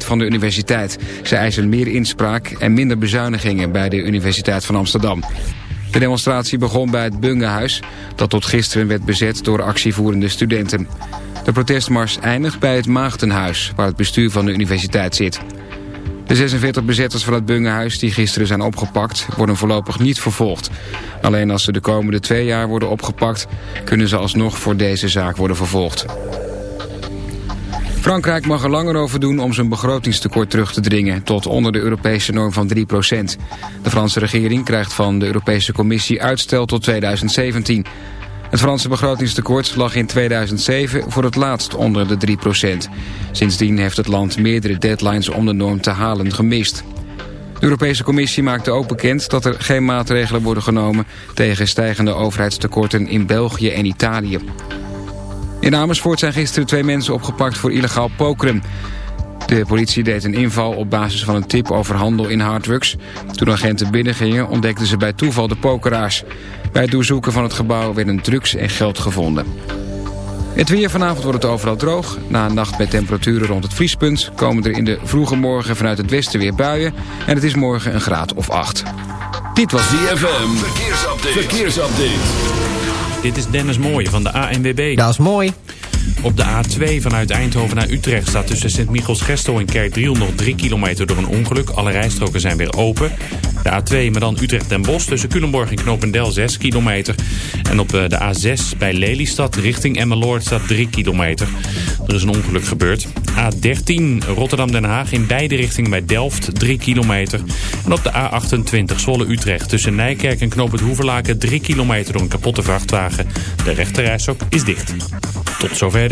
van de universiteit. Ze eisen meer inspraak en minder bezuinigingen bij de Universiteit van Amsterdam. De demonstratie begon bij het Bungehuis, dat tot gisteren werd bezet door actievoerende studenten. De protestmars eindigt bij het Maagdenhuis, waar het bestuur van de universiteit zit. De 46 bezetters van het Bungehuis die gisteren zijn opgepakt... worden voorlopig niet vervolgd. Alleen als ze de komende twee jaar worden opgepakt... kunnen ze alsnog voor deze zaak worden vervolgd. Frankrijk mag er langer over doen om zijn begrotingstekort terug te dringen... tot onder de Europese norm van 3% De Franse regering krijgt van de Europese Commissie uitstel tot 2017... Het Franse begrotingstekort lag in 2007 voor het laatst onder de 3% Sindsdien heeft het land meerdere deadlines om de norm te halen gemist. De Europese Commissie maakte ook bekend dat er geen maatregelen worden genomen... tegen stijgende overheidstekorten in België en Italië. In Amersfoort zijn gisteren twee mensen opgepakt voor illegaal pokeren. De politie deed een inval op basis van een tip over handel in harddrugs. Toen agenten binnengingen ontdekten ze bij toeval de pokeraars. Bij het doorzoeken van het gebouw werden drugs en geld gevonden. Het weer vanavond wordt het overal droog. Na een nacht met temperaturen rond het vriespunt... komen er in de vroege morgen vanuit het westen weer buien... en het is morgen een graad of acht. Dit was DFM. Verkeersupdate. Verkeersupdate. Dit is Dennis Mooij van de ANWB. Dat is mooi. Op de A2 vanuit Eindhoven naar Utrecht staat tussen Sint-Michels-Gestel en Kerkdriel nog 3 kilometer door een ongeluk. Alle rijstroken zijn weer open. De A2, maar dan Utrecht den Bosch tussen Culemborg en Knopendel 6 kilometer. En op eh, de A6 bij Lelystad richting Emmeloord staat 3 kilometer. Er is een ongeluk gebeurd. A13 Rotterdam-Den Haag in beide richtingen bij Delft 3 kilometer. En op de A28 Zwolle-Utrecht tussen Nijkerk en Knoop het Hoeverlaken 3 kilometer door een kapotte vrachtwagen. De rechterrijstok is dicht. Tot zover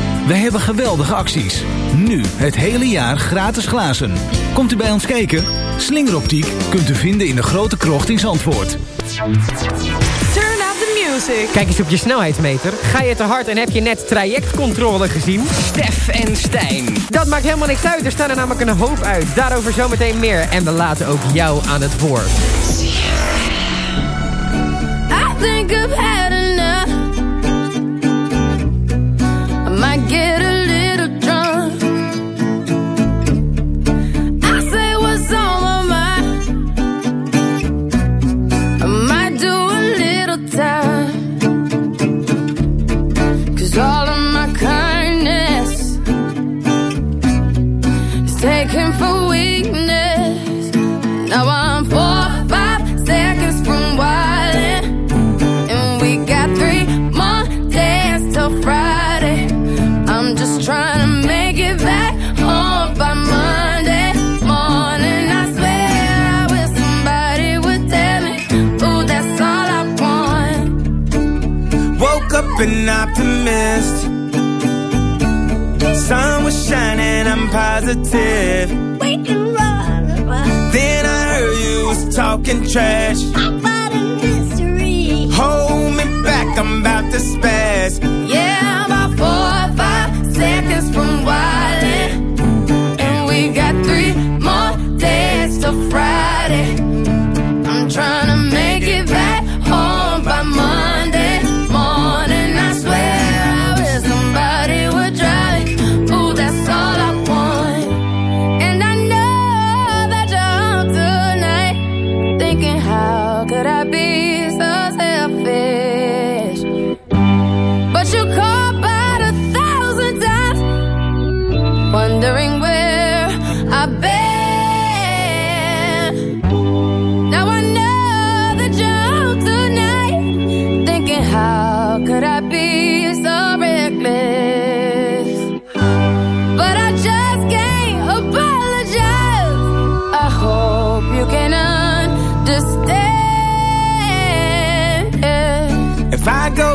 Wij hebben geweldige acties. Nu het hele jaar gratis glazen. Komt u bij ons kijken? Slingeroptiek kunt u vinden in de grote krocht in Zandvoort. Turn up the music. Kijk eens op je snelheidsmeter. Ga je te hard en heb je net trajectcontrole gezien? Stef en Stijn. Dat maakt helemaal niks uit. Er staan er namelijk een hoop uit. Daarover zometeen meer. En we laten ook jou aan het woord. I think I've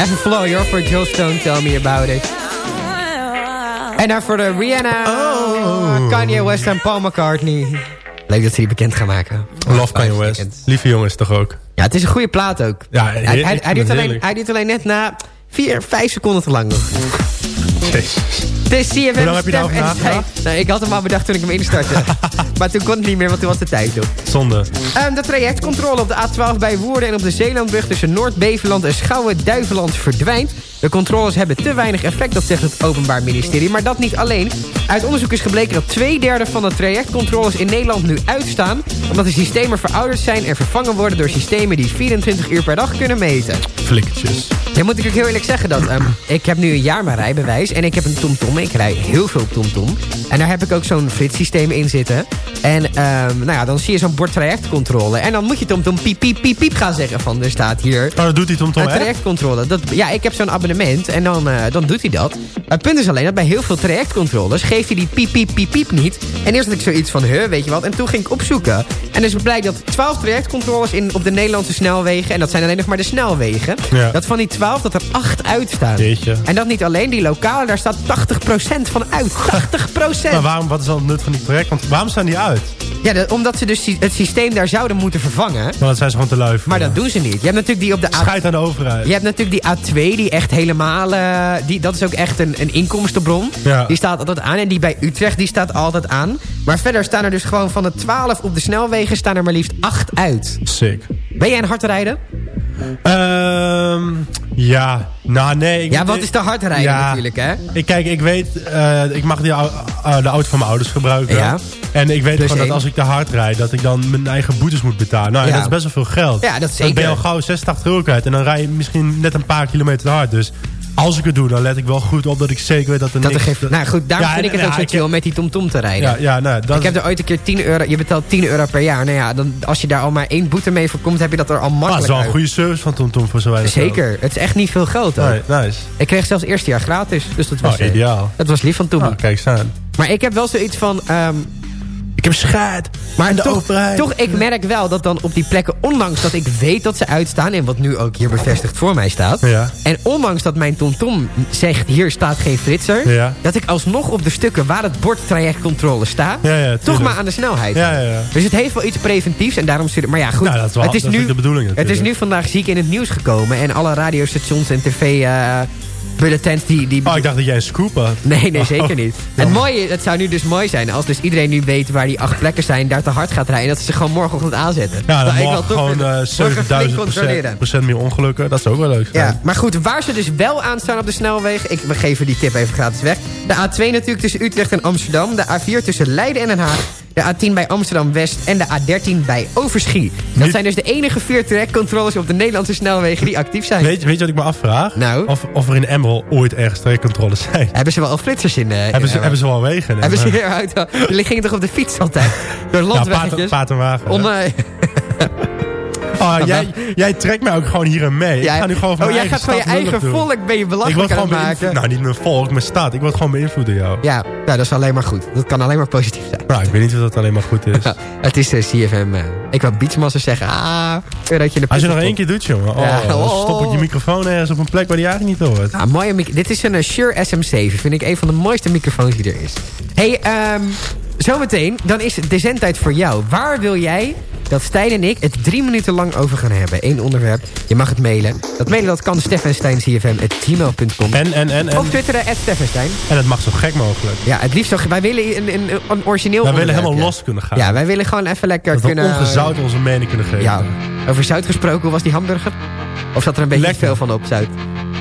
Even flow, joh, voor Joe Stone, Tell Me About It. En dan voor de Rihanna, Kanye West en Paul McCartney. Leuk dat ze die bekend gaan maken. Love Kanye West. Lieve jongens toch ook. Ja, het is een goede plaat ook. Ja, hij, hij, hij, duurt alleen, hij duurt alleen net na 4, 5 seconden te lang nog. Jezus. Het is CFM Hoe lang heb je daarover nagedacht? Nou, ik had hem al bedacht toen ik hem instartte. maar toen kon het niet meer, want toen was de tijd op. Zonde. Ehm, de trajectcontrole op de A12 bij Woerden en op de Zeelandbrug tussen Noord-Beveland en Schouwen-Duiveland verdwijnt. De controles hebben te weinig effect, dat zegt het Openbaar Ministerie. Maar dat niet alleen. Uit onderzoek is gebleken dat twee derde van de trajectcontroles in Nederland nu uitstaan. Omdat de systemen verouderd zijn en vervangen worden door systemen die 24 uur per dag kunnen meten. Flikkertjes. Dan moet ik ook heel eerlijk zeggen dat ehm, ik heb nu een jaar mijn rijbewijs en ik heb een TomTom. Ik rij heel veel op TomTom. En daar heb ik ook zo'n flitssysteem in zitten. En ehm, nou ja, dan zie je zo'n bord trajectcontrole. En dan moet je TomTom piep, piep, piep, piep gaan zeggen van er staat hier... Oh, dat doet hij TomTom echt? trajectcontrole. Dat, ja, ik heb zo'n abonnement en dan, eh, dan doet hij dat. Het punt is alleen dat bij heel veel trajectcontroles geeft hij die piep, piep, piep, piep niet. En eerst had ik zoiets van, huh, weet je wat? En toen ging ik opzoeken. En dus blijkt dat 12 trajectcontroles in, op de Nederlandse snelwegen... en dat zijn alleen nog maar de snelwegen... Ja. dat van die 12 dat er 8 uitstaan. Jeetje. En dat niet alleen, die lokale, daar staat 80% van uit. 80%! Maar waarom, wat is dan het nut van die traject? Want waarom staan die uit? Ja, dat- omdat ze dus het systeem daar zouden moeten vervangen. Want dat zijn ze gewoon te lui voor. Maar dat doen ze niet. Je hebt natuurlijk die op de A... Schijt aan de overheid. Je hebt natuurlijk die A2, die echt helemaal... eh, die, dat is ook echt een, een inkomstenbron. Ja. Die staat altijd aan. En die bij Utrecht, die staat altijd aan. Maar verder staan er dus gewoon van de 12 op de snelwegen... staan er maar liefst 8 uit. Sick. Ben jij een hardrijder? Ehm ja, nou nee. Ik Ja, wat is te hard rijden Ja. natuurlijk, hè? Ik, kijk, ik weet, eh, ik mag die, eh, de auto van mijn ouders gebruiken. Ja. En ik weet Plus gewoon dat als ik te hard rijd, dat ik dan mijn eigen boetes moet betalen. Nou, en Ja. dat is best wel veel geld. Ja, dat is Dan ben je zeker. al gauw 86 euro kwijt. En dan rij je misschien net een paar kilometer te hard. Dus als ik het doe, dan let ik wel goed op dat ik zeker weet dat er Dat er niks... geen, nou goed, daarom Ja, vind ik het ook zo chill heb- met die TomTom te rijden. Ja, ja nou, dat ik heb er ooit een keer 10 euro... Je betaalt 10 euro per jaar. Nou ja, dan, als je daar al maar één boete mee voorkomt... heb je dat er al Ah, dat makkelijk is wel een uit. goede service van TomTom voor zo weinig geld. Zeker. Het is echt niet veel geld, hoor. Nee, nice. Ik kreeg zelfs eerste jaar gratis. Dus dat was, Oh, eh, ideaal. dat was lief van Tom. Ah, kijk staan. Maar ik heb wel zoiets van... ehm, Ik heb scheid. maar de toch, overheid. toch, ik merk wel dat dan op die plekken... ondanks dat ik weet dat ze uitstaan... en wat nu ook hier bevestigd voor mij staat... Ja. en ondanks dat mijn TomTom zegt... hier staat geen flitser... Ja. dat ik alsnog op de stukken waar het bord trajectcontrole staat... Ja, toch maar aan de snelheid. Ja, ja, ja. Dus het heeft wel iets preventiefs en daarom... zit- Maar ja, goed. Nou, dat is wel- het is nu, de bedoeling Het is nu vandaag ziek in het nieuws gekomen... en alle radiostations en tv... eh bulletins die, die Oh, ik dacht dat jij een scoop had. Nee, nee, zeker Oh. niet. Het mooie, het zou nu dus mooi zijn als dus iedereen nu weet waar die acht plekken zijn, daar te hard gaat rijden. En dat ze ze gewoon morgenochtend aanzetten. Ja, dan morgen toch gewoon willen- eh, morgen flink 7000 controleren. procent, meer ongelukken. Dat zou ook wel leuk zijn. Ja, maar goed, waar ze dus wel aan staan op de snelweg... Ik, we geven die tip even gratis weg. De A2 natuurlijk tussen Utrecht en Amsterdam. De A4 tussen Leiden en Den Haag. De A10 bij Amsterdam-West en de A13 bij Overschie. Dat zijn dus de enige vier trajectcontroles op de Nederlandse snelwegen die actief zijn. Weet, je- weet je wat ik me afvraag? Nou? Of, of er in Emerald ooit ergens trajectcontroles zijn. Hebben ze wel al flitsers in? in, hebben, ze, hebben ze wel wegen? hebben ze weer auto? Jullie gingen toch op de fiets altijd? Door ja, landweggetjes? paard, paard en wagen. Om, hè? oh, jij, jij trekt mij ook gewoon hierin mee. ik ga nu gewoon van oh, jij gaat van je eigen doen. volk ben je Ik belachelijk aan het beïnvloed. maken. Nou, niet mijn volk, mijn stad. Ik word gewoon beïnvloed door jou. Ja, nou, dat is alleen maar goed. Dat kan alleen maar positief zijn. Nou, ik weet niet of dat alleen maar goed is. Het is eh, CFM. eh, ik wou Beachmaster zeggen. Ah, dat je de Als je nog één keer doet, jongen. Oh, Ja, oh. stop ik je microfoon ergens op een plek waar die eigenlijk niet hoort. Ah, mooie Dit is een eh, Shure SM7. Vind ik een van de mooiste microfoons die er is. hey, ehm, zometeen. Dan is de zendtijd voor jou. Waar wil jij dat Stijn en ik het drie minuten lang over gaan hebben? Eén onderwerp. Je mag het mailen. Dat mailen dat kan steffensteincfm.gmail.com. En, en, en, en, Of twitteren, at Steffenstein. en het mag zo gek mogelijk. Ja, het liefst zo. Wij willen een, een, een origineel Wij willen helemaal los kunnen gaan. Ja, wij willen gewoon even lekker dat we kunnen... ongezout onze mening kunnen geven. Ja, over zout gesproken, hoe was die hamburger? Of zat er een beetje Lekker. veel van op zout?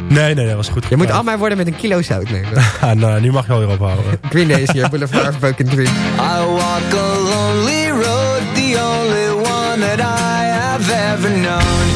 Nee, nee, dat was goed Je moet allemaal worden met een kilo zout nemen. Ah, nou, nu mag je alweer ophouden. Green Day is hier, Boulevard of Broken Dreams. I walk a lonely road, the only one that I have ever known.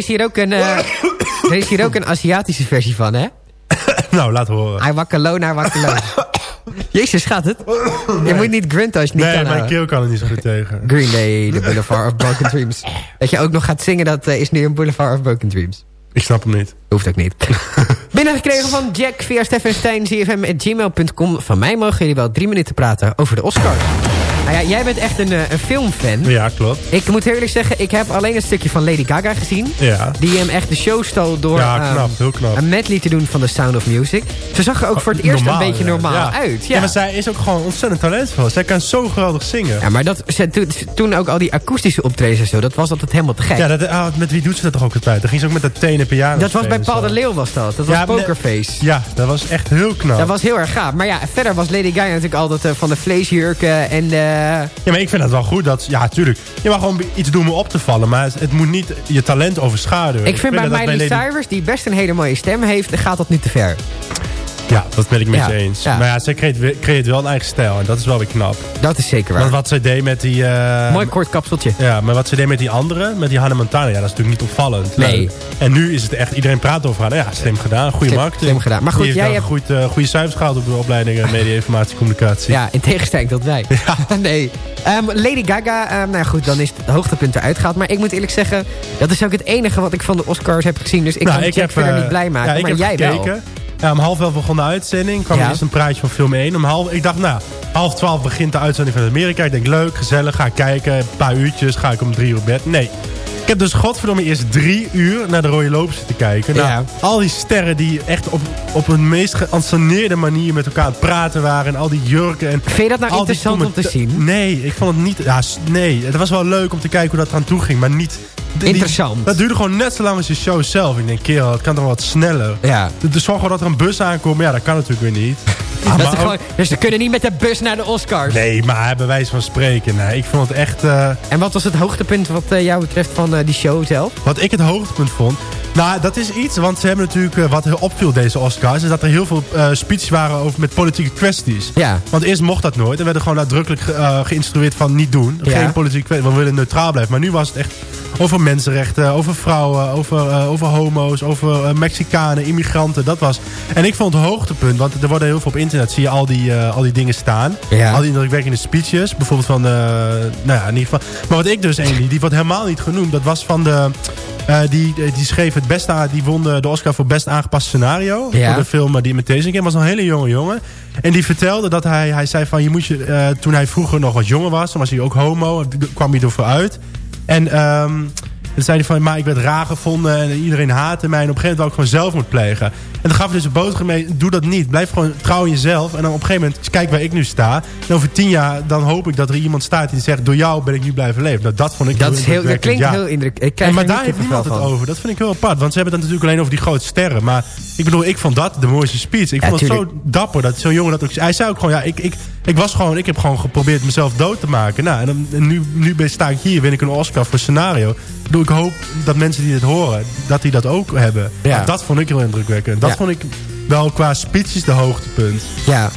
Is hier ook een, eh, er is hier ook een Aziatische versie van, hè? nou, laat horen. Hij wakkelo naar wakkelo. Jezus, gaat het? Je moet niet grunten als je niet Nee, kan mijn houden. keel kan er niet zo goed tegen. Green Day, The Boulevard of Broken Dreams. Dat je ook nog gaat zingen, dat eh, is nu een Boulevard of Broken Dreams. Ik snap hem niet. Hoeft ook niet. Binnengekregen van Jack via Stefan Stein, gmail.com. Van mij mogen jullie wel drie minuten praten over de Oscars. Nou ja, jij bent echt een, eh, een filmfan. Ja, klopt. Ik moet eerlijk zeggen, ik heb alleen een stukje van Lady Gaga gezien. Ja. Die hem echt de show stal door Ja, ehm, knap, heel knap. een medley te doen van The Sound of Music. Ze zag er ook voor het eerst Normaal, een beetje ja. normaal Ja. uit. Ja. maar zij is ook gewoon ontzettend talentvol. Zij kan zo geweldig zingen. Ja, maar dat, ze, toen, toen ook al die akoestische optredens en zo, dat was altijd helemaal te gek. Ja, dat, ah, met wie doet ze dat toch ook altijd? Dan ging ze ook met dat tenen piano dat was bij Paul de Leeuw was dat. Dat was Ja, Pokerface. Ja, dat was echt heel knap. Dat was heel erg gaaf. Maar ja, verder was Lady Gaga natuurlijk altijd eh, van de vleesjurken en de... Ja, maar ik vind het wel goed dat... Ja, tuurlijk. Je mag gewoon iets doen om op te vallen. Maar het, moet niet je talent overschaduwen. Ik vind bij dat Miley Lady- Cyrus, die best een hele mooie stem heeft, gaat dat nu te ver. Ja, dat ben ik met Ja, eens. ja. Maar ja, zij creëert, we- creëert wel een eigen stijl. En dat is wel weer knap. Dat is zeker waar. Want wat zij deed met die... eh, Mooi kort kapseltje. Ja, maar wat ze deed met die andere, met die Hannah Montana, ja, dat is natuurlijk niet opvallend. Nee. En nu is het echt, iedereen praat over haar. Ja, slim gedaan, goede marketing. slim gedaan. Maar goed, Die heeft jij wel goed, eh, goede cijfers gehaald op de opleiding eh, Media Informatie Communicatie. Ja, in tegenstelling tot wij. nee. Ehm, Lady Gaga, ehm, nou ja, goed, dan is het hoogtepunt eruit gehaald. Maar ik moet eerlijk zeggen, dat is ook het enige wat ik van de Oscars heb gezien. Dus ik Nou, kan ik Jack heb, verder niet blij maken, ja, maar jij gekeken. wel. Ja, om half elf begon de uitzending. kwam Ja. er eerst een praatje van film 1. Om half, ik dacht, nou, half twaalf begint de uitzending van Amerika. Ik denk, leuk, gezellig, ga ik kijken. Een paar uurtjes, ga ik om drie uur bed. Nee. Ik heb dus godverdomme eerst drie uur naar de Rode Loper zitten kijken. Nou, Ja. Al die sterren die echt op, op een meest geanceneerde manier met elkaar aan het praten waren. En al die jurken. En Vind je dat nou interessant om te zien? Nee, ik vond het niet... Ja, nee, het was wel leuk om te kijken hoe dat eraan toe ging. Maar niet... die- Interessant. dat duurde gewoon net zo lang als je show zelf. Ik denk, kerel, het kan toch wat sneller. Ja. Dus zorg gewoon dat er een bus aankomt. Ja, dat kan natuurlijk weer niet. Ah, Dat gewoon, dus ze kunnen niet met de bus naar de Oscars. Nee, maar bij wijze van spreken. Nee, ik vond het echt... eh, En wat was het hoogtepunt wat eh, jou betreft van eh, die show zelf? wat ik het hoogtepunt vond... Nou, dat is iets, want ze hebben natuurlijk... eh, wat opviel deze Oscars... is dat er heel veel eh, speeches waren over met politieke kwesties. Ja. Want eerst mocht dat nooit. En werden gewoon nadrukkelijk ge- eh, geïnstrueerd van niet doen. Ja. Geen politieke kwesties. We willen neutraal blijven. Maar nu was het echt over mensenrechten, over vrouwen, over, eh, over homo's, over eh, Mexicanen, immigranten. Dat was. En ik vond het hoogtepunt, want er worden heel veel op internet, zie je al die, eh, al die dingen staan. Ja. Al die indrukwekkende speeches. Bijvoorbeeld van, nou ja, in ieder geval. Maar wat ik dus een, die wordt helemaal niet genoemd, dat was van de. die, die schreef het beste, aan- die won de, Oscar voor best aangepast scenario. Ja. Voor de film die met deze game was een hele jonge jongen. En die vertelde dat hij, hij zei van, je moet je, toen hij vroeger nog wat jonger was, dan was hij ook homo, kwam hij ervoor uit. En ehm dan zei hij van, maar ik werd raar gevonden en iedereen haatte mij. En op een gegeven moment wou ik gewoon zelfmoord plegen. En dan gaf hij dus een boodschap mee, doe dat niet. Blijf gewoon trouw in jezelf. En dan op een gegeven moment, kijk waar ik nu sta. En over tien jaar, dan hoop ik dat er iemand staat die zegt, door jou ben ik nu blijven leven. Nou, dat vond ik Dat, is heel, dat klinkt ja. heel indrukwekkend. Maar daar heeft niemand het van. over. Dat vind ik heel apart. Want ze hebben het dan natuurlijk alleen over die grote sterren. Maar ik bedoel, ik vond dat de mooiste speech. Ik Ja, vond het tuurlijk. zo dapper dat zo'n jongen dat ook... Hij zei ook gewoon, ja, ik, ik, ik was gewoon... Ik heb gewoon geprobeerd mezelf dood te maken. Nou, en, dan, en nu, nu ben- sta ik hier, win ik een Oscar voor scenario. Ik bedoel, ik hoop dat mensen die dit horen, dat die dat ook hebben. Ja. Dat vond ik heel indrukwekkend. Dat Ja. vond ik wel qua speeches de hoogtepunt. Ja.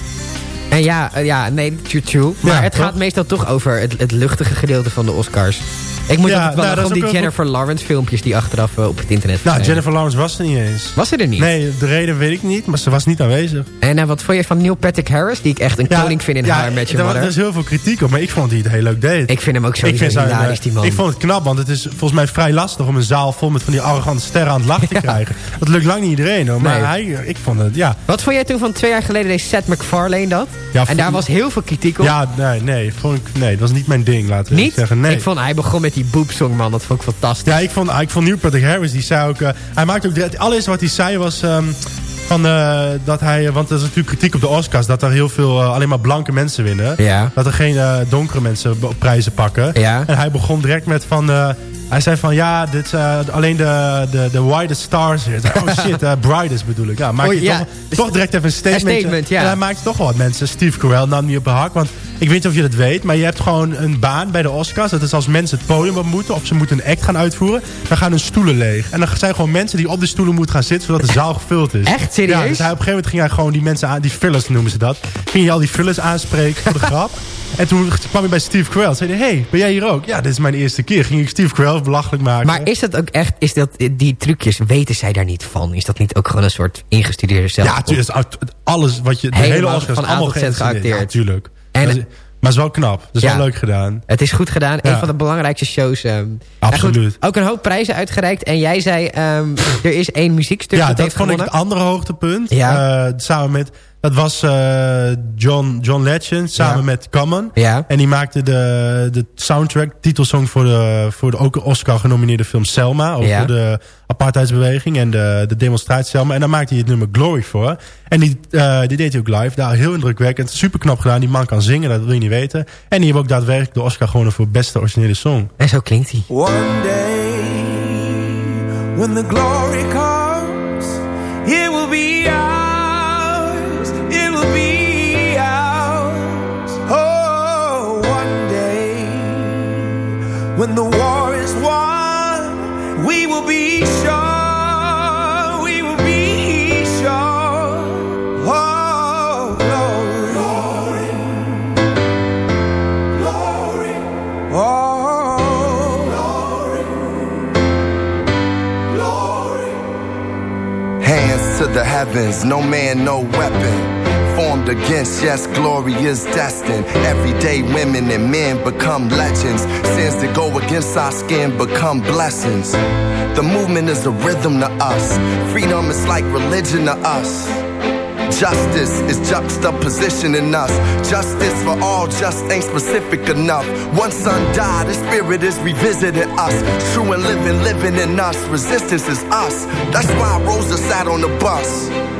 En ja, eh, ja nee, true, true. Maar het toch? gaat meestal toch over het, het luchtige gedeelte van de Oscars. Ik moet Ja, wel nou, dat die Jennifer Lawrence filmpjes die achteraf eh, op het internet Nou. Jennifer Lawrence was er niet eens. Was ze er niet? Nee, de reden weet ik niet, maar ze was niet aanwezig. En eh, wat vond je van Neil Patrick Harris, die ik echt een koning vind in ja, haar met je daar, mother? er is heel veel kritiek op, maar ik vond hij het heel leuk deed. Ik vind hem ook eh, hilarisch, die man. Ik vond het knap, want het is volgens mij vrij lastig om een zaal vol met van die arrogante sterren aan het lachen te krijgen. Dat lukt lang niet iedereen hoor, maar Nee. hij, ik vond het, ja. Wat vond jij toen van twee jaar geleden deed Seth MacFarlane dat? Ja, en daar was heel veel kritiek op. Ja, nee, nee, vond ik, nee, dat was niet mijn ding, laten we zeggen. Nee. Ik vond, hij begon met die boepsong, man. Dat vond ik fantastisch. Ja, ik vond, ik vond Neil Patrick Harris, die zei ook... eh, hij maakte ook... Allereerste wat hij zei was... ehm, van, eh, dat hij, want er is natuurlijk kritiek op de Oscars... dat er heel veel eh, alleen maar blanke mensen winnen. Ja. Dat er geen eh, donkere mensen prijzen pakken. Ja. En hij begon direct met van... eh, hij zei van, ja, dit is eh, alleen de, de, de widest stars hier. Oh shit, eh brightest bedoel ik. Ja, maak Oh, je ja. toch, toch direct even een statement. Een statement, ja. En hij maakt toch wel wat mensen. Steve Carell nam niet op de hak. Want ik weet niet of je dat weet, maar je hebt gewoon een baan bij de Oscars. Dat is als mensen het podium op moeten of ze moeten een act gaan uitvoeren. Dan gaan hun stoelen leeg. En dan zijn gewoon mensen die op de stoelen moeten gaan zitten, zodat de zaal gevuld is. Echt? Serieus? Ja, dus hij, op een gegeven moment ging hij gewoon die mensen aan, die fillers noemen ze dat. Ging hij al die fillers aanspreken voor de grap. En toen kwam hij bij Steve Carell. Zei hij, hey, ben jij hier ook? Ja, dit is mijn eerste keer. Ging ik Steve Carell belachelijk maken. Maar is dat ook echt, is dat, die trucjes, weten zij daar niet van? Is dat niet ook gewoon een soort ingestudeerde zelf? Ja, natuurlijk. Alles wat je... De Helemaal hele Oscars allemaal geacteerd. Ja, tuurlijk. En- maar het is wel knap. Dat is Ja. wel leuk gedaan. Het is goed gedaan. Ja. Een van de belangrijkste shows. ehm. Absoluut. Ja, goed, ook een hoop prijzen uitgereikt. En jij zei, ehm, er is één muziekstuk Ja, dat, vond ik het andere hoogtepunt. Ja. Eh, samen met... Dat was eh, John, John Legend samen Ja. met Common. Ja. En die maakte de, de soundtrack, titelsong voor de, voor de ook Oscar genomineerde film Selma. Over Ja. de apartheidsbeweging en de, de demonstratie Selma. En daar maakte hij het nummer Glory voor. En die, eh, die deed hij ook live. Daar heel indrukwekkend. Super knap gedaan. Die man kan zingen, dat wil je niet weten. En die hebben ook daadwerkelijk de Oscar gewonnen voor beste originele song. En zo klinkt hij. One day, when the glory comes, when the war is won, we will be sure. We will be sure. Oh, glory. Oh. Glory. Oh, Hands to the heavens, no man, no weapon. Formed against, yes, glory is destined. Everyday women and men become legends. Sins that go against our skin become blessings. The movement is a rhythm to us. Freedom is like religion to us. Justice is juxtaposition in us. Justice for all just ain't specific enough. One son died, the spirit is revisiting us. True and living, living in us. Resistance is us. That's why Rosa sat on the bus.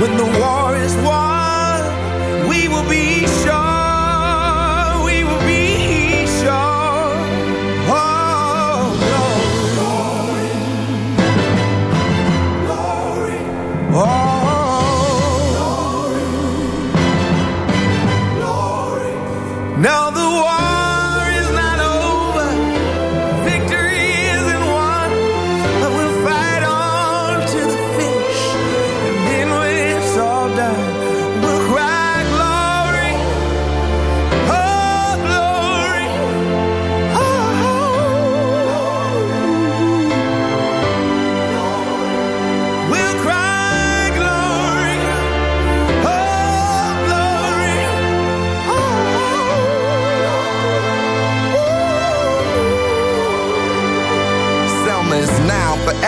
When the war is won,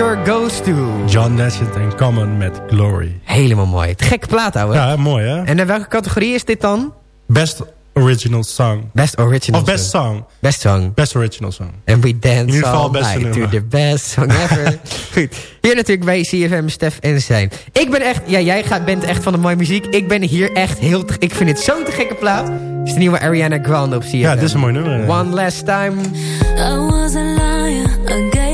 Oscar goes to... John Nassett en Common met Glory. Helemaal mooi. Het gekke plaat, ouwe. Ja, mooi, hè? En in welke categorie is dit dan? Best Original Song. Best Original Of Best Song. Best Song. Best Original Song. And we dance in best night to the best song ever. Goed. Hier natuurlijk bij CFM, Stef en zijn. Ik ben echt... Ja, jij gaat, bent echt van de mooie muziek. Ik ben hier echt heel... Ik vind dit zo'n te gekke plaat. Het is de nieuwe Ariana Grande op CFM. Ja, dit is een mooi nummer. One Last Time. I was a liar. I gave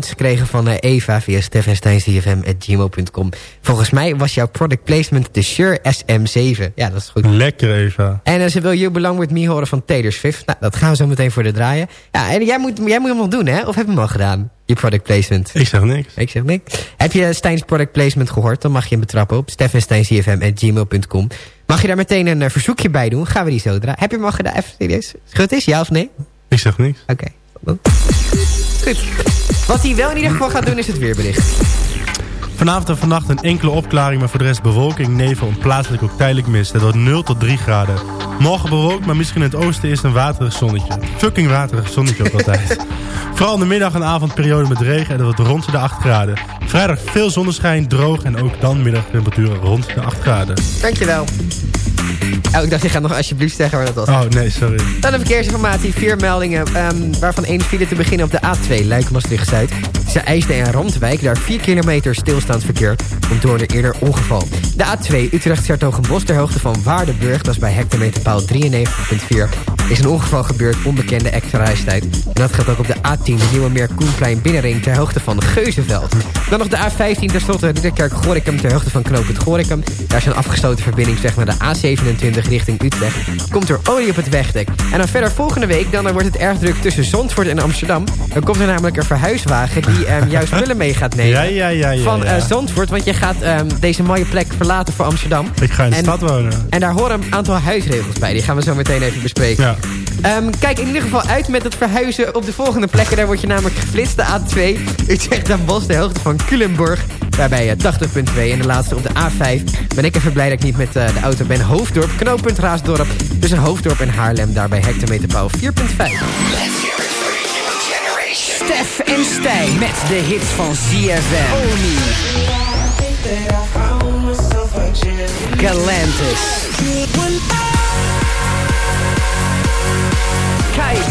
Mailtjes gekregen van eh, Eva via steffensteincfm.gmail.com. Volgens mij was jouw product placement de Shure SM7. Ja, dat is goed. Lekker Eva. En eh, ze wil You Belong With Me horen van Taylor Swift. Nou, dat gaan we zo meteen voor de draaien. Ja, en jij moet, jij moet hem nog doen, hè? Of heb je hem al gedaan? Je product placement. Ik zeg niks. Ik zeg niks. Heb je Stijn's product placement gehoord? Dan mag je hem betrappen op steffensteincfm.gmail.com. Mag je daar meteen een eh, verzoekje bij doen? Gaan we die zo draaien. Heb je hem al gedaan? Even serieus. Schud is, ja of nee? Ik zeg niks. Oké. Goed. Wat hij wel in ieder geval gaat doen is het weerbericht. Vanavond en vannacht een enkele opklaring, maar voor de rest bewolking, nevel en plaatselijk ook tijdelijk mist. Het wordt 0 tot 3 graden. Morgen bewolkt, maar misschien in het oosten is een waterig zonnetje. Fucking waterig zonnetje ook altijd. Vooral in de middag en avondperiode met regen en het wordt rond de 8 graden. Vrijdag veel zonneschijn, droog en ook dan middagtemperaturen rond de 8 graden. Dankjewel. Oh, ik dacht, je gaat nog alsjeblieft zeggen waar dat was. Oh, nee, sorry. Dan de verkeersinformatie. Vier meldingen, ehm, waarvan één file te beginnen op de A2, Luik-Maastricht-Zuid. Tussen IJsden en Randwijk, daar 4 kilometer stilstaand verkeer. Komt door een eerder ongeval. De A2, Utrecht-Sertogenbos, ter hoogte van Waardenburg. Dat is bij hectometerpaal 93.4. Is een ongeval gebeurd, onbekende extra reistijd. En dat gaat ook op de A10, de Nieuwe Meer Koenplein Binnenring... ter hoogte van Geuzenveld. Dan nog de A15, tenslotte Ridderkerk-Gorikum... ter hoogte van Knoopend Gorikum. Daar is een afgesloten verbindingsweg naar de A27 richting Utrecht. Komt er olie op het wegdek. En dan verder volgende week, dan wordt het erg druk tussen Zandvoort en Amsterdam. Dan komt er namelijk een verhuiswagen die ehm, jouw spullen mee gaat nemen. Ja, ja, ja, ja, van eh, Zandvoort, want je gaat ehm, deze mooie plek verlaten voor Amsterdam. Ik ga in de En- stad wonen. En daar horen een aantal huisregels bij. Die gaan we zo meteen even bespreken. Ja. Ehm, kijk in ieder geval uit met het verhuizen op de volgende plekken. Daar word je namelijk geflitst. De A2, Utrecht aan Bos, de hoogte van Culemborg. Daarbij eh, 80.2. En de laatste op de A5 ben ik even blij dat ik niet met eh, de auto ben. Hoofddorp, knooppunt Raasdorp. Tussen Hoofddorp en Haarlem. Daarbij hectometerpaal 4.5. Stef en Stijn met de hits van ZFM. Oni. Galantis. cage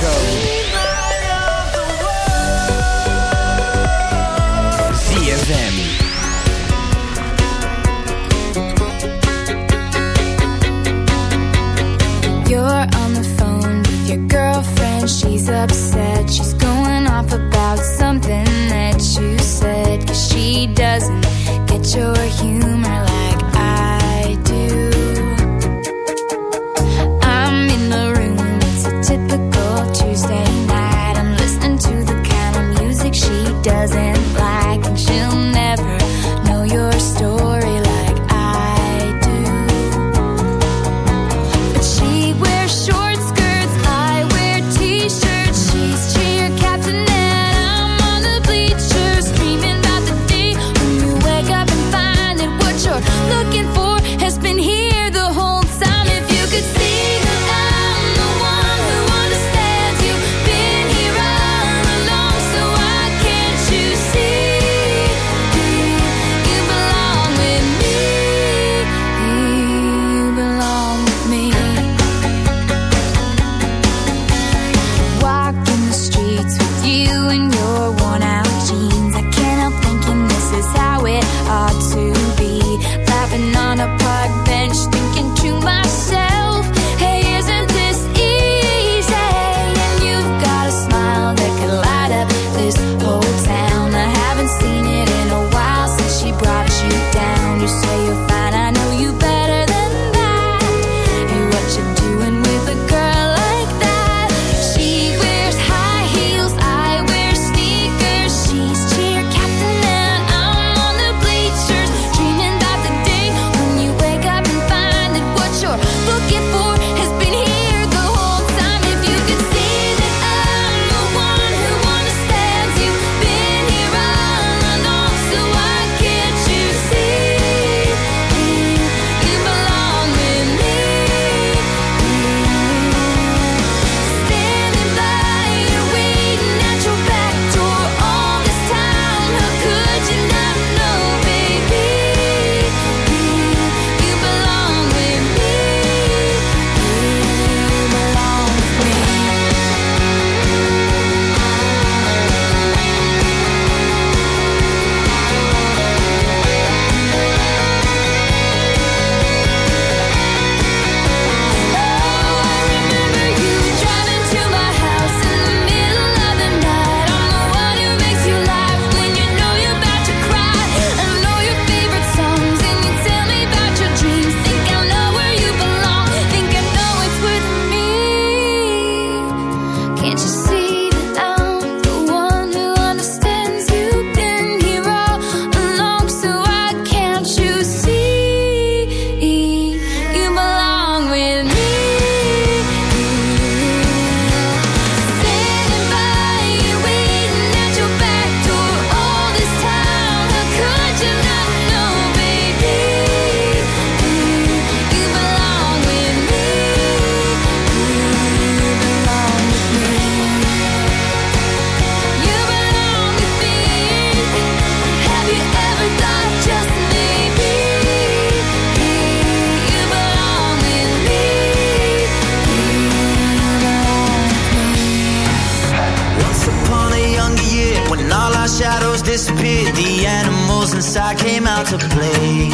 When all our shadows disappeared, the animals inside came out to play.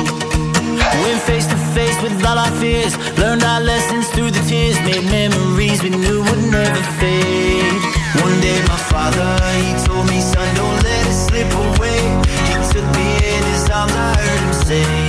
Went face to face with all our fears, learned our lessons through the tears, made memories we knew would never fade. One day my father, he told me, son, don't let it slip away. He took me in his arms, I heard him say,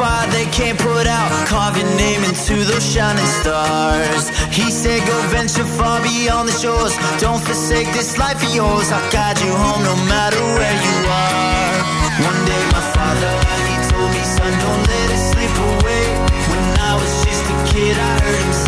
fire they can't put out. Carve your name into those shining stars. He said, Go venture far beyond the shores. Don't forsake this life of yours. I'll guide you home no matter where you are. One day, my father, he told me, Son, don't let it slip away. When I was just a kid, I heard him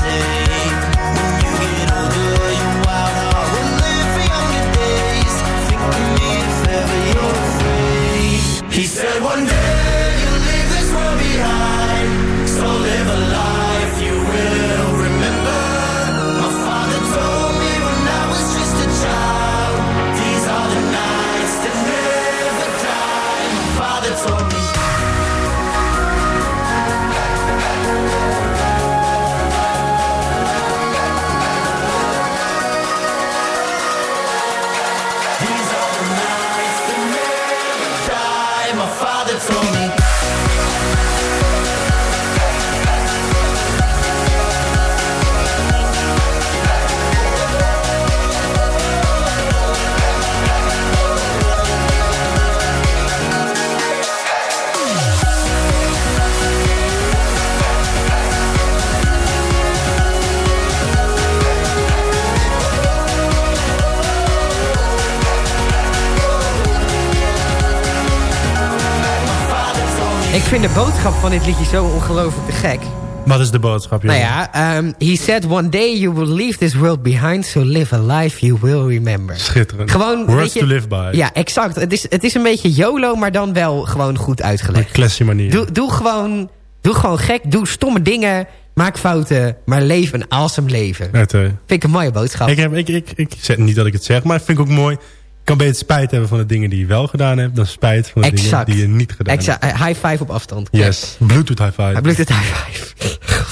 vind de boodschap van dit liedje zo ongelooflijk te gek. Wat is de boodschap, Nou ja, um, he said one day you will leave this world behind, so live a life you will remember. Schitterend. Gewoon, Words je- to live by. Ja, exact. Het is, het is een beetje YOLO, maar dan wel gewoon goed uitgelegd. Classy manier. Doe, doe, gewoon, doe gewoon gek, doe stomme dingen, maak fouten, maar leef een awesome leven. Vind ik een mooie boodschap. ik, heb, ik, ik, ik zeg niet dat ik het zeg, maar ik vind ik ook mooi. Je kan beter spijt hebben van de dingen die je wel gedaan hebt... dan spijt van de dingen die je niet gedaan Exact. High five op afstand. hebt. Yes. Bluetooth high five. Bluetooth high five.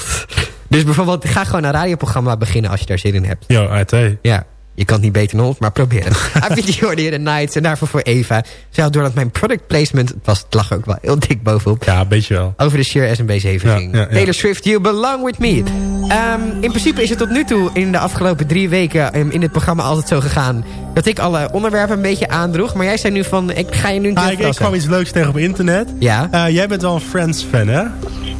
dus bijvoorbeeld, ga gewoon een radioprogramma beginnen als je daar zin in hebt. Yo, AT. Ja, je kan het niet beter dan ons, maar probeer het. In the Nights en daarvoor voor Eva. Zelfs doordat mijn product placement, het, was, het lag ook wel heel dik bovenop. Ja, een beetje wel. Over de Sheer SMB7 Ja, ging. ja, ja. Taylor Swift, You Belong With Me. Ehm, in principe is het tot nu toe in de afgelopen drie weken ehm, in het programma altijd zo gegaan... dat ik alle onderwerpen een beetje aandroeg. Maar jij zei nu van, ik ga je nu een keer Ah, ik, ik kwam iets leuks tegen op internet. Ja. Eh, jij bent wel een Friends-fan, hè?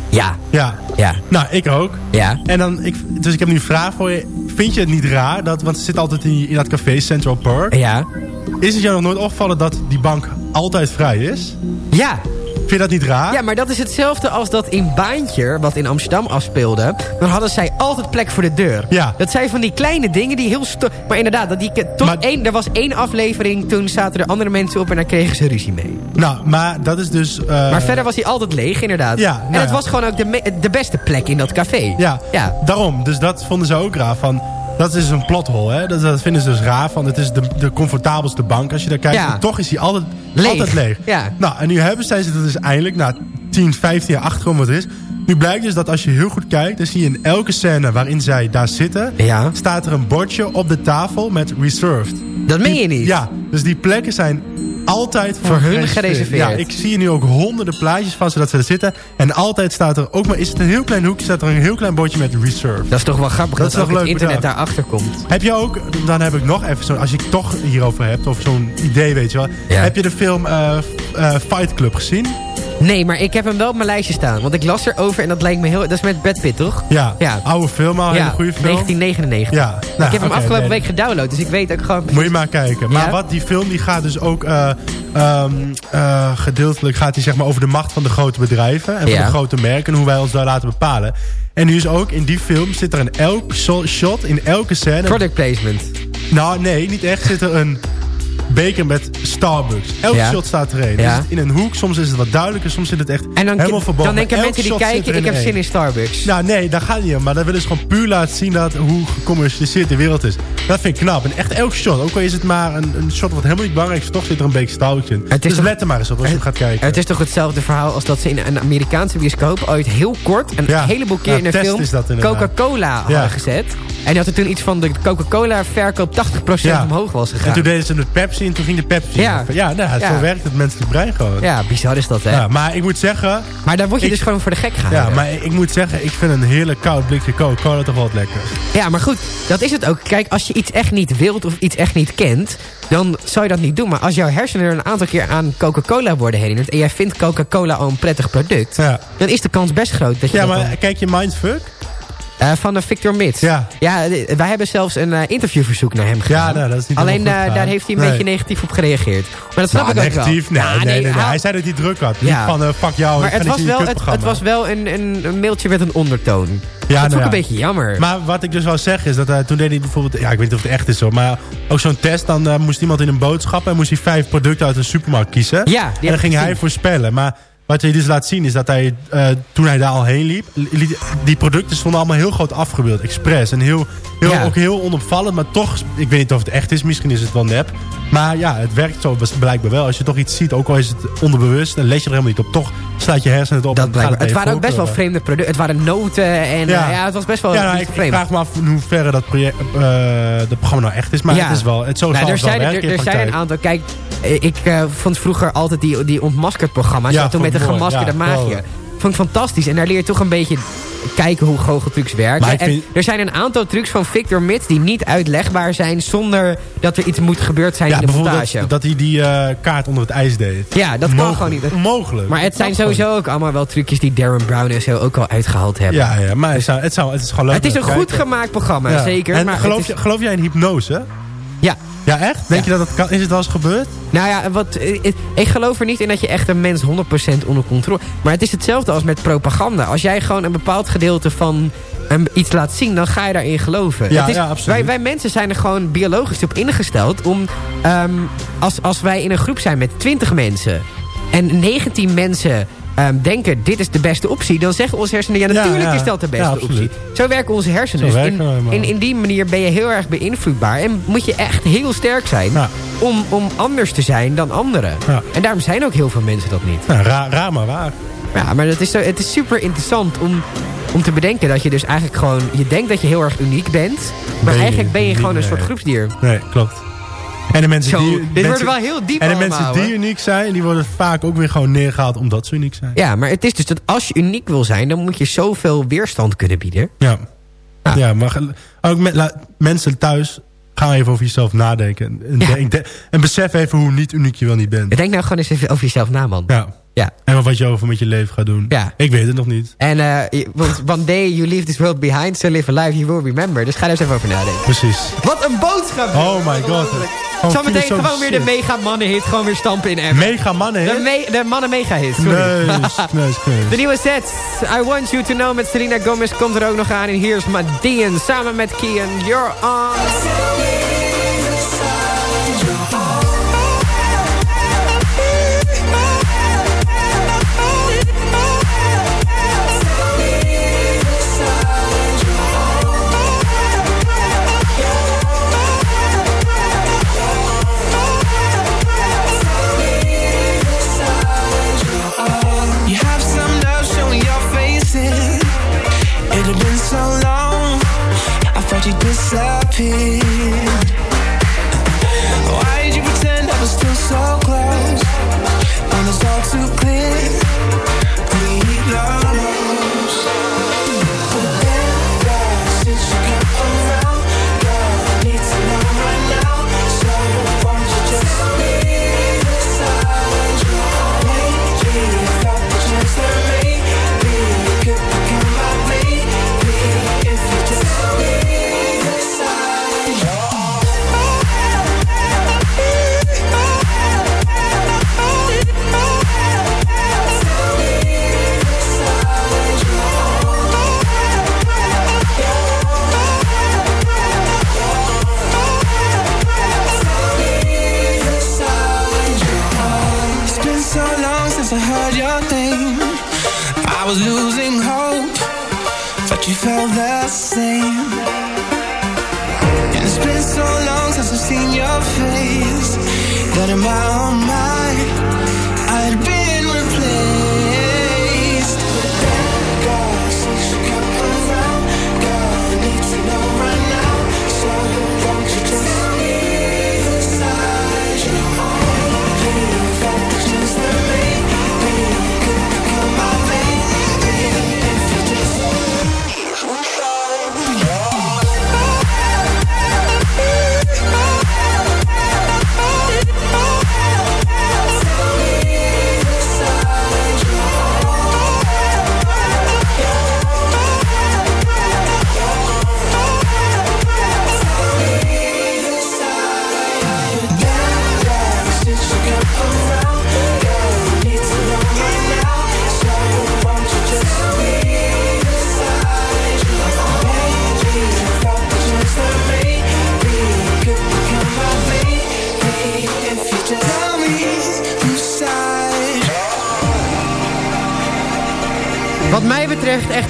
Ja. Ja. Ja. Nou, ik ook. Ja. En dan, ik, dus ik heb nu een vraag voor je. Vind je het niet raar, dat, want ze zit altijd in, in dat café Central Park. Ja. Is het jou nog nooit opgevallen dat die bank altijd vrij is? Ja. Vind je dat niet raar? Ja, maar dat is hetzelfde als dat in Baantje, wat in Amsterdam afspeelde... dan hadden zij altijd plek voor de deur. Ja. Dat zijn van die kleine dingen die heel... Maar inderdaad, dat die, tot één, er was één aflevering... toen zaten er andere mensen op en daar kregen ze ruzie mee. Nou, maar dat is dus... eh, maar verder was hij altijd leeg, inderdaad. Ja, en nou het ja. was gewoon ook de, de beste plek in dat café. Ja, Ja. daarom. Dus dat vonden ze ook raar. Van, dat is een plothol, hè? Dat, dat vinden ze dus raar. Van, het is de, de comfortabelste bank als je daar kijkt. Ja. En toch is hij altijd Leeg. Altijd leeg. Ja. Nou, en nu hebben zij ze er dus eindelijk, na 10, 15 jaar achterom wat het is. Nu blijkt dus dat als je heel goed kijkt, dan zie je in elke scène waarin zij daar zitten, staat er een bordje op de tafel met reserved. Dat meen je niet? Ja, dus die plekken zijn altijd voor, Voor hun gereserveerd. Ja, ik zie nu ook honderden plaatjes van zodat ze er zitten. En altijd staat er, ook maar is het een heel klein hoekje, staat er een heel klein bordje met reserved. Dat is toch wel grappig dat, Dat ook toch het leuk internet bedacht. daarachter komt. Heb je ook, dan heb ik nog even zo'n, als je het toch hierover hebt, of zo'n idee, weet je wel. Ja. Heb je de film eh, eh, Fight Club gezien? Nee, maar ik heb hem wel op mijn lijstje staan. Want ik las erover en dat lijkt me heel... Dat is met Brad Pitt, toch? Ja, Ja. oude film, al ja, hele goede film. 1999. Ja, ik nou, heb hem afgelopen nee. week gedownload, dus ik weet ook gewoon... Moet je maar kijken. Maar Ja? wat die film die gaat dus ook eh, ehm, eh, gedeeltelijk gaat die zeg maar over de macht van de grote bedrijven en van de grote merken en hoe wij ons daar laten bepalen. En nu is ook in die film zit er in elk shot, in elke scène. Product placement. Nou nee, niet echt. Zit er een beker met Starbucks. Elk Ja. shot staat erin. Ja. Dus in een hoek, soms is het wat duidelijker, soms zit het echt En dan, helemaal verboden. dan denken mensen die kijken, ik heb zin in Starbucks. Nou nee, daar gaat niet om. Maar dan willen ze gewoon puur laten zien dat, hoe gecommercialiseerd de wereld is. Dat vind ik knap. En echt elk shot. Ook al is het maar een, een shot wat helemaal niet belangrijk is. Toch zit er een beetje Starbucks in. Het is dus let er maar eens op als je hem gaat kijken. Het is toch hetzelfde verhaal als dat ze in een Amerikaanse bioscoop ooit heel kort, een Ja. heleboel keer in een film, is. Coca-Cola hadden gezet. En dat er toen iets van de Coca-Cola verkoop 80% Ja. omhoog was gegaan. En toen deden ze de Pepsi en toen ging de Pepsi. Ja. af. ja, nou, Ja. zo werkt het menselijk brein gewoon. Ja, bizar is dat, hè? Ja, maar ik moet zeggen... Maar daar word je Ik- dus gewoon voor de gek gehouden. Ja, maar ik moet zeggen, ik vind een heerlijk koud blikje Coca-Cola toch wel wat lekker. Ja, maar goed, dat is het ook. Kijk, als je iets echt niet wilt of iets echt niet kent... dan zou je dat niet doen. Maar als jouw hersenen er een aantal keer aan Coca-Cola worden herinnerd... en jij vindt Coca-Cola al een prettig product... dan is de kans best groot dat je Ja, dat maar dan- kijk je Mindfuck? Eh, van de Victor Mits. Ja. ja wij hebben zelfs een eh, interviewverzoek naar hem gedaan. Ja, nou, dat is niet Alleen eh, daar heeft hij een Nee. beetje negatief op gereageerd. Maar dat snap Nou, ik ook negatief? wel. Nee, Ja, nee, nee, nee. hij- Hij zei dat hij druk had. Niet Ja. van, fuck jou, maar het was, wel, het, was wel een, een, een mailtje met een ondertoon. Ja, dat vond nou ja. een beetje jammer. Maar wat ik dus wil zeggen is dat toen deed hij bijvoorbeeld... Ja, ik weet niet of het echt is zo, maar ook zo'n test. Dan moest iemand in een boodschap en moest hij vijf producten uit een supermarkt kiezen. die en dan ging hij voorspellen. Maar wat hij dus laat zien is dat hij, eh, toen hij daar al heen liep... die producten stonden allemaal heel groot afgebeeld, expres. En heel, heel, Ja. ook heel onopvallend, maar toch... Ik weet niet of het echt is, misschien is het wel nep. Maar ja, het werkt zo blijkbaar wel. Als je toch iets ziet, ook al is het onderbewust... dan let je er helemaal niet op. Toch slaat je hersenen het op. dat en blijkbaar. Het waren ook best wel vreemde producten. Het waren noten en ja. ja, het was best wel Ja, nou, ik, ik vreemd. vraag me af in hoeverre dat, project, eh dat programma nou echt is. Maar Ja. het is wel, het zo Nou, zal er wel zijn, werken er, er zijn een aantal. Kijk, eh, ik eh, vond vroeger altijd die, die ontmaskerd programma's. Ja, toen met de ik gemaskerde magie. Vond ik fantastisch. En daar leer je toch een beetje kijken hoe goocheltrucs werken. Vind- er zijn een aantal trucs van Victor Mits die niet uitlegbaar zijn zonder dat er iets moet gebeurd zijn Ja, in de montage. dat, dat hij die eh, kaart onder het ijs deed. ja, dat kan gewoon niet. Onmogelijk. Maar het zijn gewoon sowieso ook allemaal wel trucjes die Darren Brown en zo ook al uitgehaald hebben. Ja, ja, maar het, zou, het, zou, het is gewoon leuk. het is een goed kijken. gemaakt programma, Ja. zeker. En maar geloof, is- je, geloof jij in hypnose? Ja. Ja, echt? Denk je dat dat kan? Is het wel eens gebeurd? Nou ja, wat, eh, ik- ik geloof er niet in dat je echt een mens 100% onder controle... Maar het is hetzelfde als met propaganda. Als jij gewoon een bepaald gedeelte van um, iets laat zien... dan ga je daarin geloven. Ja, Het is, ja, absoluut. wij, wij mensen zijn er gewoon biologisch op ingesteld... om ehm, als, als wij in een groep zijn met 20 mensen... en 19 mensen ehm, denken dit is de beste optie... dan zeggen onze hersenen ja, natuurlijk ja. is dat de beste optie. Zo werken onze hersenen. Dus in, in, in die manier ben je heel erg beïnvloedbaar... en moet je echt heel sterk zijn om, om anders te zijn dan anderen. En daarom zijn ook heel veel mensen dat niet. Raar, raar maar waar. Ja, maar het is, zo, het is super interessant om, om te bedenken dat je dus eigenlijk gewoon... Je denkt dat je heel erg uniek bent. Maar Ben eigenlijk ben je niet, gewoon een nee. soort groepsdier. Nee, klopt. En de mensen Zo, die... dit mensen- wordt wel heel diep En de allemaal, mensen die hoor. uniek zijn, die worden vaak ook weer gewoon neergehaald omdat ze uniek zijn. Ja, maar het is dus dat als je uniek wil zijn... dan moet je zoveel weerstand kunnen bieden. Ja. Ja, maar ook met, la- mensen thuis, ga even over jezelf nadenken. En, denk- en besef even hoe niet uniek je wel niet bent. Denk nou gewoon eens even over jezelf na, man. Ja. Ja. En wat je over met je leven gaat doen. Ja. Ik weet het nog niet. En eh, want one day you leave this world behind... so live a life you will remember. Dus ga daar eens even over nadenken. Precies. Wat een boodschap! Oh my god. Zometeen gewoon weer de mega mannenhit. Gewoon weer stampen in Emmen. Mega mannen, hè? De, me de mannen mega hit. Sorry. Neus. De nieuwe set, I Want You To Know met Selena Gomez komt er ook nog aan. En hier is Madeon samen met Kian. You're on.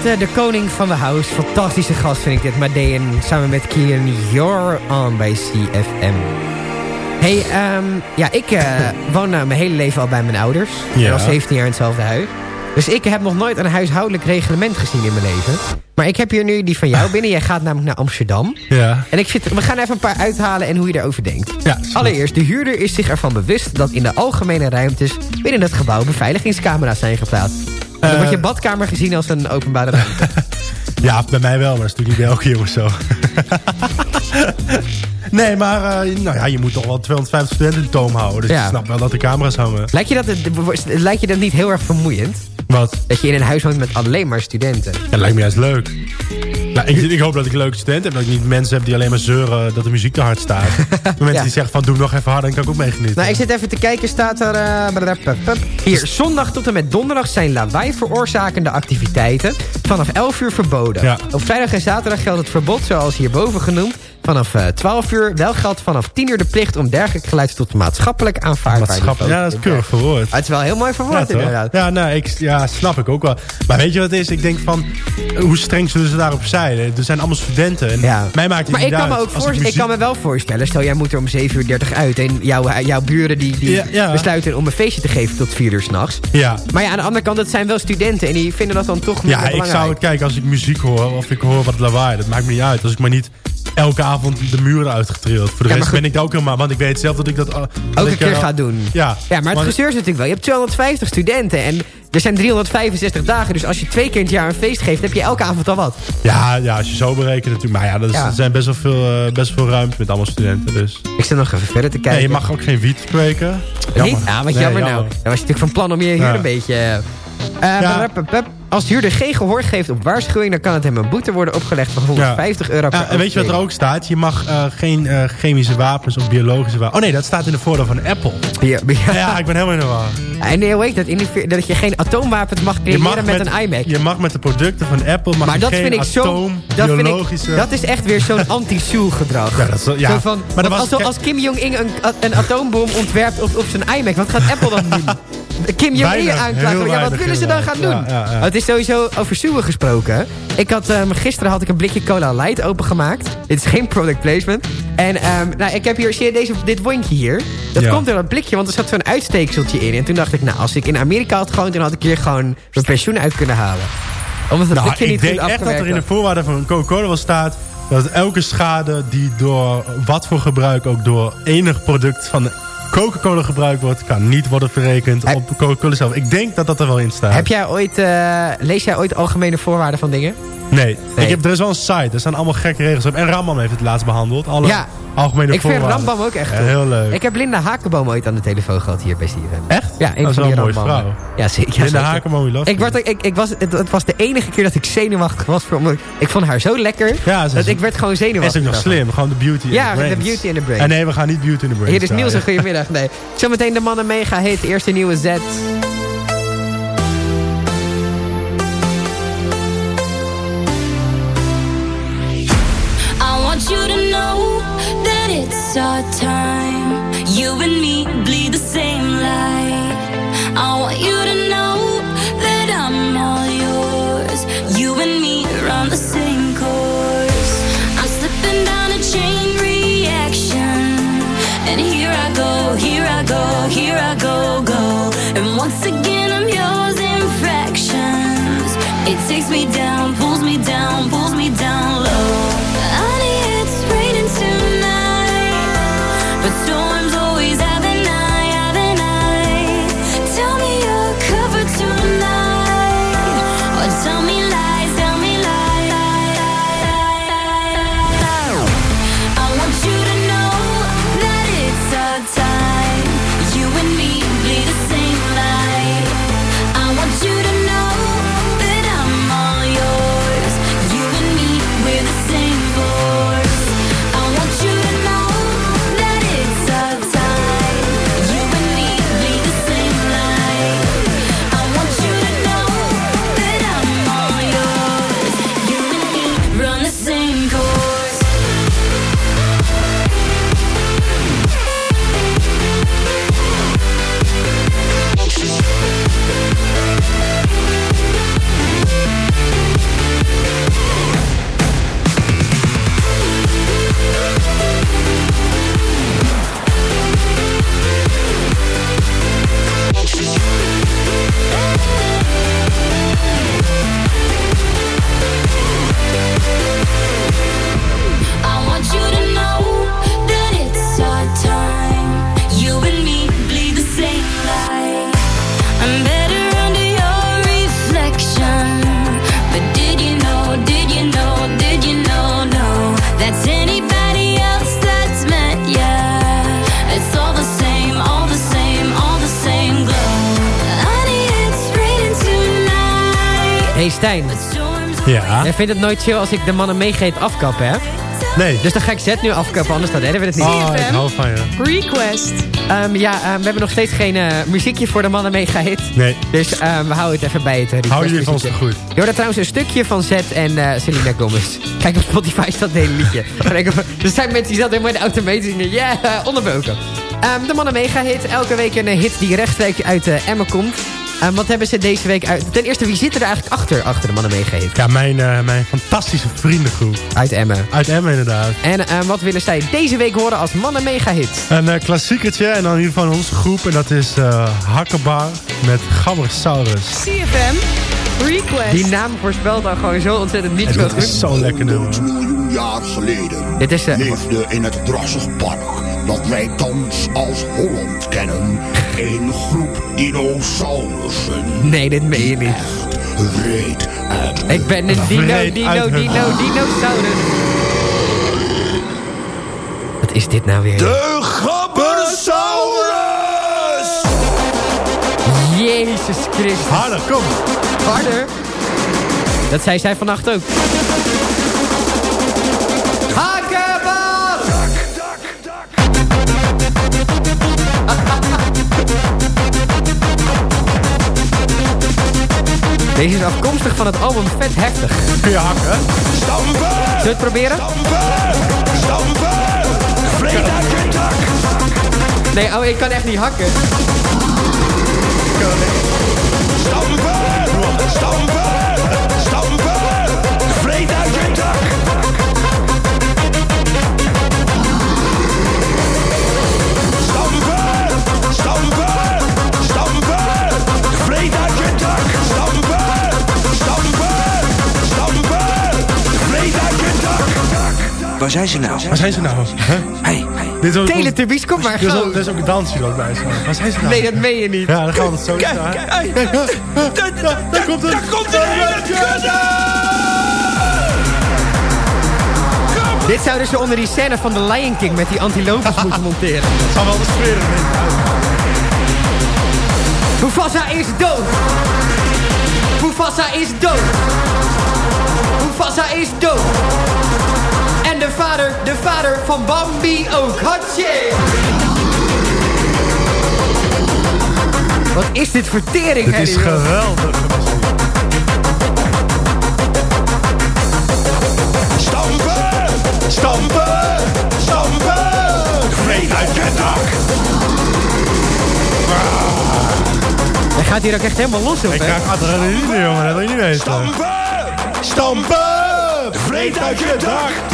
Eh, de koning van de house. Fantastische gast vind ik dit. Madeon samen met Kieran You're on bij CFM. Hey, ehm, ja, ik eh, woon nou mijn hele leven al bij mijn ouders. Ja. En al 17 jaar in hetzelfde huis. Dus ik heb nog nooit een huishoudelijk reglement gezien in mijn leven. Maar ik heb hier nu die van jou binnen. Jij gaat namelijk naar Amsterdam. Ja. En ik zit, we gaan even een paar uithalen en hoe je erover denkt. Ja, Allereerst, de huurder is zich ervan bewust... dat in de algemene ruimtes binnen het gebouw beveiligingscamera's zijn geplaatst. Dan Eh. wordt je badkamer gezien als een openbare ruimte. Ja, bij mij wel, maar dat is natuurlijk niet elke jongen zo. nee, maar eh, nou ja, je moet toch wel 250 studenten in toom houden. Dus Ja. ik snap wel dat de camera's hangen. Lijkt je dat, lijkt je dat niet heel erg vermoeiend? Wat? Dat je in een huis woont met alleen maar studenten. Dat lijkt me juist leuk. Nou, ik, ik hoop dat ik leuke studenten heb. Dat ik niet mensen heb die alleen maar zeuren dat de muziek te hard staat. Maar mensen Ja. die zeggen van doe nog even harder, dan kan ik ook meegenieten. Nou, ik zit even te kijken, staat er... eh, hier, zondag tot en met donderdag zijn lawaai veroorzakende activiteiten... vanaf 11 uur verboden. Ja. Op vrijdag en zaterdag geldt het verbod, zoals hierboven genoemd... vanaf eh, 12 uur. Wel geldt vanaf 10 uur de plicht om dergelijk geluid tot maatschappelijk aanvaardbaar Maatschappelijk- ja, dat is keurig verwoord. Ah, Het is wel heel mooi verwoord Ja, toch? inderdaad. Ja, nou, ik, ja, snap ik ook wel. Maar weet je wat het is? Ik denk van, eh, hoe streng zullen ze daarop zijn? Er zijn allemaal studenten. En Ja. Mij maakt het Maar niet ik kan, me uit. ook Als voor, ik muziek- kan me wel voorstellen, stel jij moet er om 7 uur 30 uit... en jouw, jouw buren die, die Ja, ja. besluiten om een feestje te geven tot 4 uur s'nachts. Ja. Maar ja, aan de andere kant, het zijn wel studenten... en die vinden dat dan toch minder Ja, ik belangrijk. zou het kijken als ik muziek hoor of ik hoor wat lawaai. Dat maakt me niet uit. Als ik maar niet elke avond de muren uitgetrild. Voor de rest ben ik daar ook helemaal... Want ik weet zelf dat ik dat... uh, ik, keer uh, gaat doen. Ja. Ja, maar het gezeur is natuurlijk wel. Je hebt 250 studenten en er zijn 365 dagen. Dus als je twee keer in het jaar een feest geeft, heb je elke avond al wat. Ja, ja, als je zo berekent natuurlijk. Maar ja, dat Ja. er zijn best wel veel, uh, best veel ruimte met allemaal studenten. Dus. Ik zit nog even verder te kijken. Nee, je mag ook geen wiet kweken. Niet? Ah, wat Nee, jammer nou. Dan was je natuurlijk van plan om je Ja. een beetje... eh, eh, Ja. Als de huurder geen gehoor geeft op waarschuwing... dan kan het hem een boete worden opgelegd van 150 euro per Ja, en weet je wat er ook staat? Je mag uh, geen uh, chemische wapens of biologische wapens... Oh nee, dat staat in de voordeel van Apple. Ja, ja. ja ik ben helemaal in de war. En nee, heet dat? In die- dat je geen atoomwapens mag creëren met, een iMac. Je mag met de producten van Apple... Mag maar dat geen vind ik zo... atoom, Dat, vind biologische... ik, dat is echt weer zo'n anti-Sue gedrag. Ja, dat is ja. Zo van, Maar dat was- als, als Kim Jong-un een, een atoombom ontwerpt op, op zijn iMac... wat gaat Apple dan doen? Kim Jong-un aanklagen. Ja, wat willen ze dan gaan doen? weinig. Ja, ja, ja. Het is sowieso over Sue gesproken. Ik had, ehm, gisteren had ik een blikje Cola Light opengemaakt. Dit is geen product placement. En ehm, nou, ik heb hier, zie je deze, dit wondje hier? Dat Ja. komt door dat blikje, want er zat zo'n uitsteekseltje in. En toen dacht ik, nou, als ik in Amerika had gewoond... dan had ik hier gewoon mijn pensioen uit kunnen halen. Omdat het Nou, blikje ik niet denk goed echt dat er in de afgewerkt voorwaarden van Coca-Cola wel staat... dat elke schade die door wat voor gebruik ook door enig product van Coca-Cola gebruikt wordt... kan niet worden verrekend op Coca-Cola zelf. Ik denk dat dat er wel in staat. Heb jij ooit, eh, lees jij ooit algemene voorwaarden van dingen? Nee. Nee. Ik heb, er is wel een site. Er staan allemaal gekke regels op. En Rambam heeft het laatst behandeld. Alle Ja. Algemene Ik vind. Rambam ook echt Ja, heel leuk. Ik heb Linda Hakenboom ooit aan de telefoon gehad hier bij Steven. Echt? Ja, een Dat is van wel die een mooie. Ja, zeker. ja, Linda. Hakenboom, love ik, werd, ik, ik was, het, het was de enige keer dat ik zenuwachtig was. Voor, omdat ik vond haar zo lekker. Ja, dat is- ik werd gewoon En zenuwachtig. is ook nog slim. Gewoon de beauty in Ja, the de brains. beauty in the brains. En nee, we gaan niet beauty in the brains. Hier is Niels, een goedemiddag. Nee. Zometeen de mannen mega hit. Eerste nieuwe Z. Jij vindt het nooit chill als ik de mannen meegeet afkappen, hè? Nee. Dus dan ga ik Zet nu afkappen, anders dan redden we het niet. Oh, ik hou van je. Request. Ehm, ja, ehm, we hebben nog steeds geen eh, muziekje voor de mannen meegeheet. Nee. Dus ehm, we houden het even bij het uh, Houden jullie van ons request goed? Je hoorde trouwens een stukje van Zet en eh Selena Gomez. Kijk op Spotify staat het hele liedje. Er zijn mensen die zaten helemaal in de auto mee te zingen. Ja, yeah, onderbroken. Ehm, de mannen mega hit. Elke week een eh, hit die rechtstreeks uit uh, Emmen komt. Ehm, wat hebben ze deze week uit... Ten eerste, wie zit er eigenlijk achter, achter de mannen mega hit? Ja, mijn, eh, mijn fantastische vriendengroep. Uit Emmen. Uit Emmen inderdaad. En ehm, wat willen zij deze week horen als mannen mega hit? Een eh, klassiekertje en dan hier van onze groep. En dat is eh Hakkebar met Gabbersaurus. CFM. Request. Die naam voorspelt dan gewoon zo ontzettend niet En zo dat goed. is zo'n lekker nummer. miljoen jaar geleden Dit is, eh, leefde in het drassig park dat wij thans als Holland kennen. Een groep dinosaurussen. Nee, dit meen je niet. Ik ben een dino, Vreed dino, dino, hart. dinosaurus. Wat is dit nou weer? De Gabbersaurus! Jezus Christus. Harder, kom. Harder. Dat zei zij vannacht ook. Deze is afkomstig van het album Vet Heftig. Kun je hakken? Zullen we het proberen? Vreed uit je dak! Nee, oh, ik kan echt niet hakken. Stampen! Stampen! Waar zijn ze nou? Waar zijn ze nou? Huh? Hey, Dit is ook, Teletubbies, kom maar, Er is, ook, er is ook een dansje ook bij. zo. Waar zijn ze nou? Nee, dat meen je niet. Ja, dan gaan we het zo Kijk, daar komt het. Daar komt kudde! Dit zouden ze onder die scène van The Lion King met die antilopes moeten monteren. Het zal wel de sfeer. Mufasa is dood! Mufasa is dood! Mufasa is dood! De vader, de vader van Bambi ook. Hatsje! Wat is dit voor tering, Het is geweldig. Stampen! Stampen! Stampen! Vreed uit je dak! Hij gaat hier ook echt helemaal los op, Ik hè? krijg adrenaline, jongen. Dat wil je niet weten. Stampen! Stampen! Vreed uit je dak!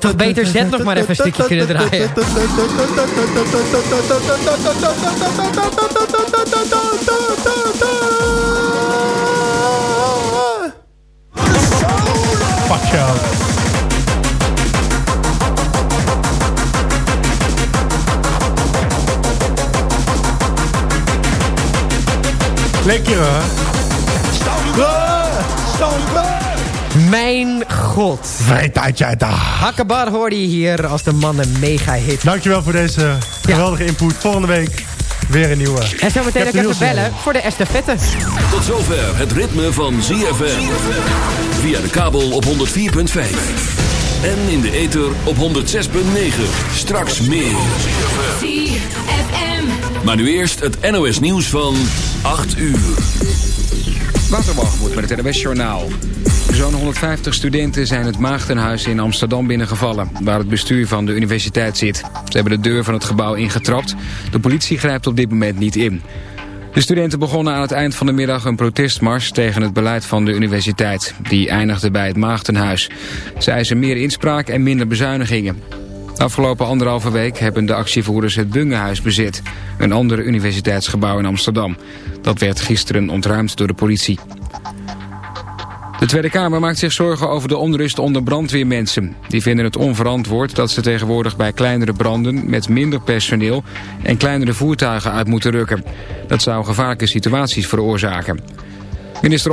toch beter zet nog maar even een stukje kunnen draaien. Lekker hoor. Mijn god. Hakkebar hoorde je hier als de mannen mega hit. Dankjewel voor deze geweldige input. Volgende week weer een nieuwe. En zometeen Ik ook heb er even bellen voor de estafette. Tot zover het ritme van ZFM. Via de kabel op 104.5. En in de ether op 106.9. Straks meer. Maar nu eerst het NOS nieuws van 8 uur. Waterbalgemoed met het NWS Journaal. Zo'n 150 studenten zijn het Maagdenhuis in Amsterdam binnengevallen... waar het bestuur van de universiteit zit. Ze hebben de deur van het gebouw ingetrapt. De politie grijpt op dit moment niet in. De studenten begonnen aan het eind van de middag een protestmars... tegen het beleid van de universiteit. Die eindigde bij het Maagdenhuis. Ze eisen meer inspraak en minder bezuinigingen. Afgelopen anderhalve week hebben de actievoerders het Bungehuis bezit. Een ander universiteitsgebouw in Amsterdam. Dat werd gisteren ontruimd door de politie. De Tweede Kamer maakt zich zorgen over de onrust onder brandweermensen. Die vinden het onverantwoord dat ze tegenwoordig bij kleinere branden... met minder personeel en kleinere voertuigen uit moeten rukken. Dat zou gevaarlijke situaties veroorzaken. Minister